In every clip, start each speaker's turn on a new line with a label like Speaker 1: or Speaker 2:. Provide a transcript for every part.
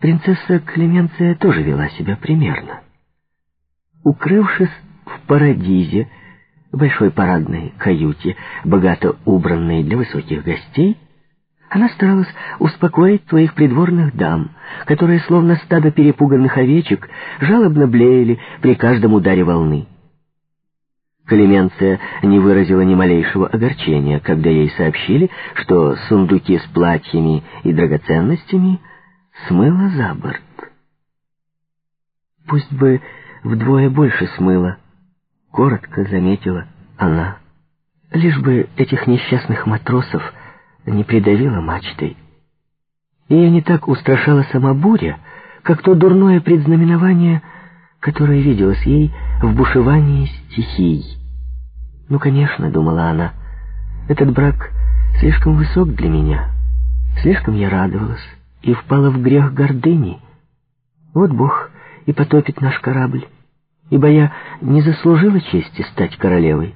Speaker 1: Принцесса Клеменция тоже вела себя примерно. Укрывшись в Парадизе, большой парадной каюте, богато убранной для высоких гостей, она старалась успокоить твоих придворных дам, которые, словно стадо перепуганных овечек, жалобно блеяли при каждом ударе волны. Клеменция не выразила ни малейшего огорчения, когда ей сообщили, что сундуки с платьями и драгоценностями смыло за борт. Пусть бы вдвое больше смыло, коротко заметила она. Лишь бы этих несчастных матросов не придавило мачтой. Ее не так устрашала сама буря, как то дурное предзнаменование, которое виделось ей в бушевании стихий. Ну, конечно, думала она, этот брак слишком высок для меня. Слишком я радовалась и впала в грех гордыни. Вот Бог и потопит наш корабль, ибо я не заслужила чести стать королевой.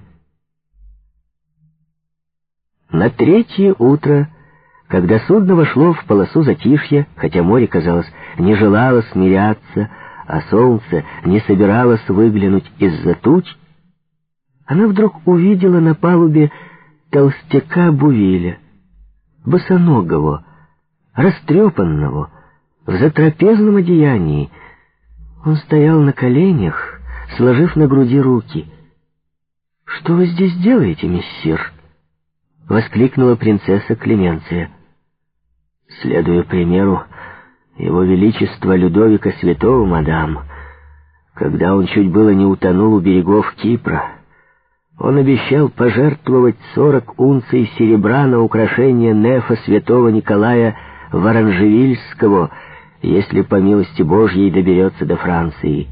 Speaker 1: На третье утро, когда судно вошло в полосу затишья, хотя море, казалось, не желало смиряться, а солнце не собиралось выглянуть из-за туч, она вдруг увидела на палубе толстяка Бувиля, босоногого, растрепанного, в затрапезном одеянии. Он стоял на коленях, сложив на груди руки. «Что вы здесь делаете, мессир?» — воскликнула принцесса Клеменция. «Следуя примеру его величества Людовика Святого, мадам, когда он чуть было не утонул у берегов Кипра». Он обещал пожертвовать сорок унций серебра на украшение нефа святого Николая Воронжевильского, если по милости Божьей доберется до Франции.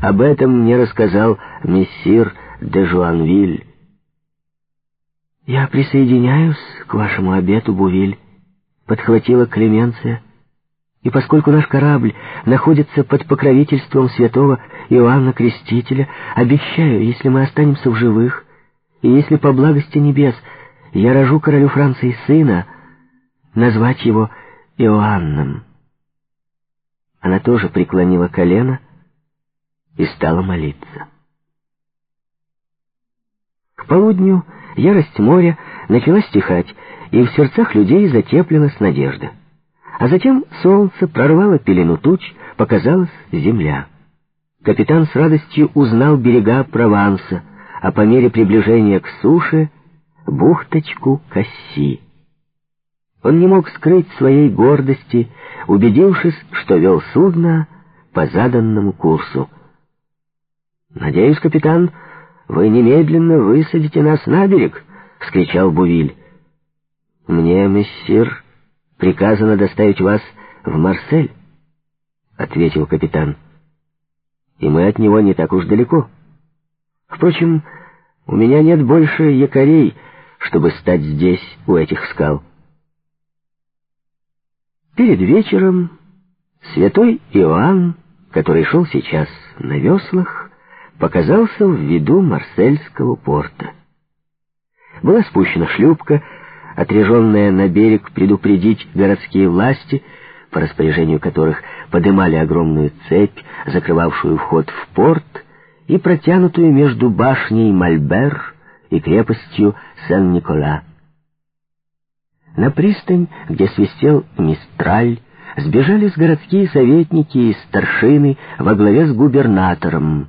Speaker 1: Об этом мне рассказал мессир де Жуанвиль. «Я присоединяюсь к вашему обету, Бувиль», — подхватила Клеменция. И поскольку наш корабль находится под покровительством святого Иоанна Крестителя, обещаю, если мы останемся в живых, и если по благости небес я рожу королю Франции сына, назвать его Иоанном. Она тоже преклонила колено и стала молиться. К полудню ярость моря начала стихать, и в сердцах людей затеплилась надежда. А затем солнце прорвало пелену туч, показалась земля. Капитан с радостью узнал берега Прованса, а по мере приближения к суше — бухточку Касси. Он не мог скрыть своей гордости, убедившись, что вел судно по заданному курсу. «Надеюсь, капитан, вы немедленно высадите нас на берег!» — вскричал Бувиль. «Мне, мессир...» приказано доставить вас в Марсель», — ответил капитан. «И мы от него не так уж далеко. Впрочем, у меня нет больше якорей, чтобы стать здесь, у этих скал». Перед вечером святой Иоанн, который шел сейчас на веслах, показался в виду Марсельского порта. Была спущена шлюпка, отряженная на берег предупредить городские власти, по распоряжению которых подымали огромную цепь, закрывавшую вход в порт, и протянутую между башней Мальбер и крепостью Сен-Никола. На пристань, где свистел Мистраль, сбежались городские советники и старшины во главе с губернатором.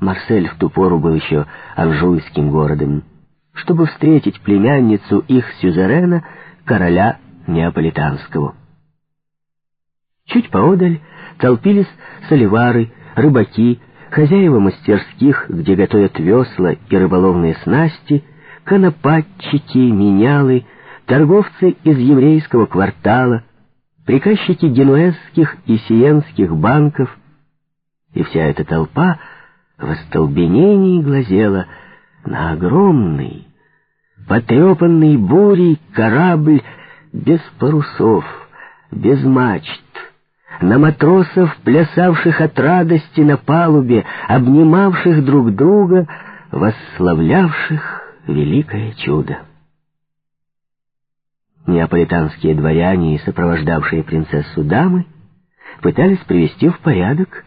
Speaker 1: Марсель в ту пору был еще анжуйским городом чтобы встретить племянницу их сюзерена, короля Неаполитанского. Чуть поодаль толпились соливары, рыбаки, хозяева мастерских, где готовят весла и рыболовные снасти, конопатчики, менялы, торговцы из еврейского квартала, приказчики генуэзских и сиенских банков. И вся эта толпа в остолбенении глазела на огромный, потрепанный бурей корабль без парусов, без мачт, на матросов, плясавших от радости на палубе, обнимавших друг друга, восславлявших великое чудо. Неаполитанские дворяне и сопровождавшие принцессу дамы пытались привести в порядок